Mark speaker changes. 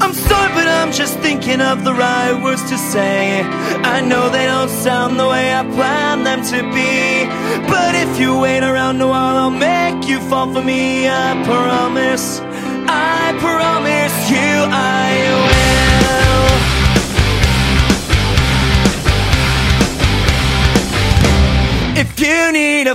Speaker 1: I'm sorry, but I'm just thinking of the right words to say. I know they don't sound the way I planned them to be. But if you wait around a while, I'll make you fall for me. I promise, I promise you I will. If you need a